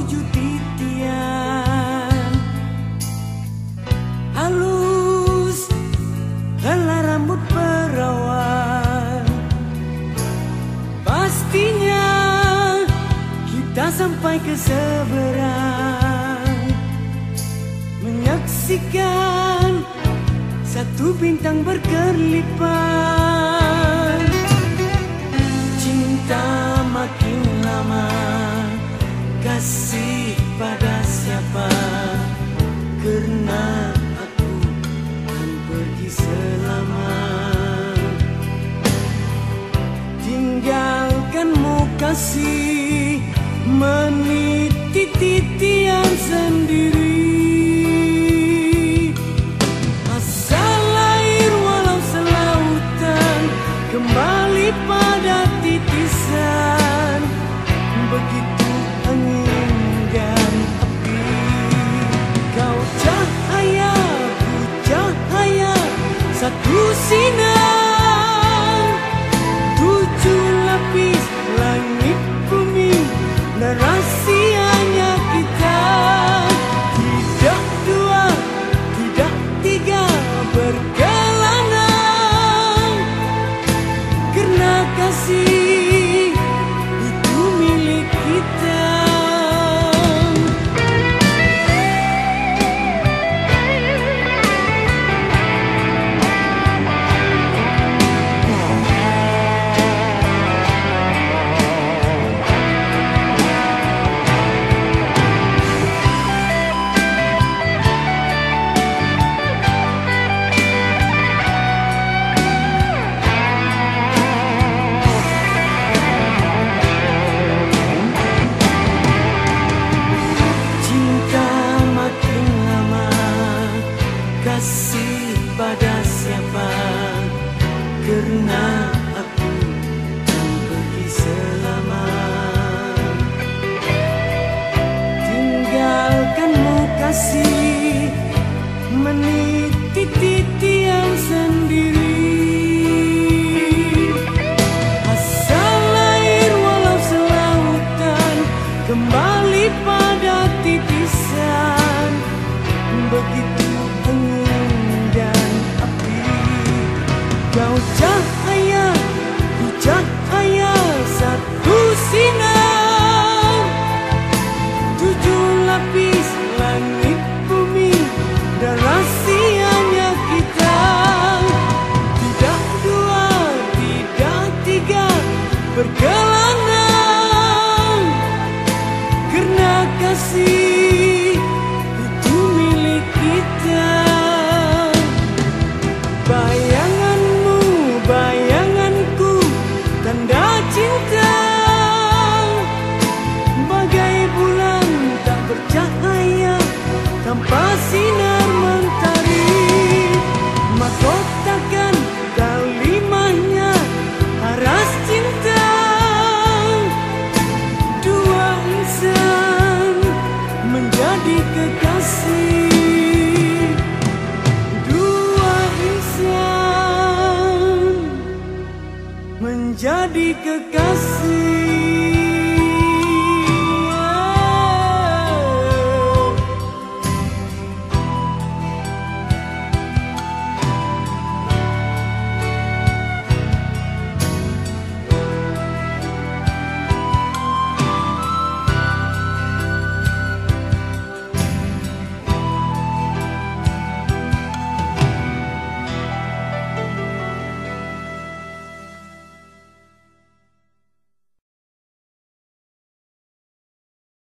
tujuh titian. Halus helai rambut perawan. Pastinya kita sampai ke seberang. Menyaksikan satu bintang berkelipan cinta makin lama masih meniti titian sendiri. harmony assim. jadi kekasih.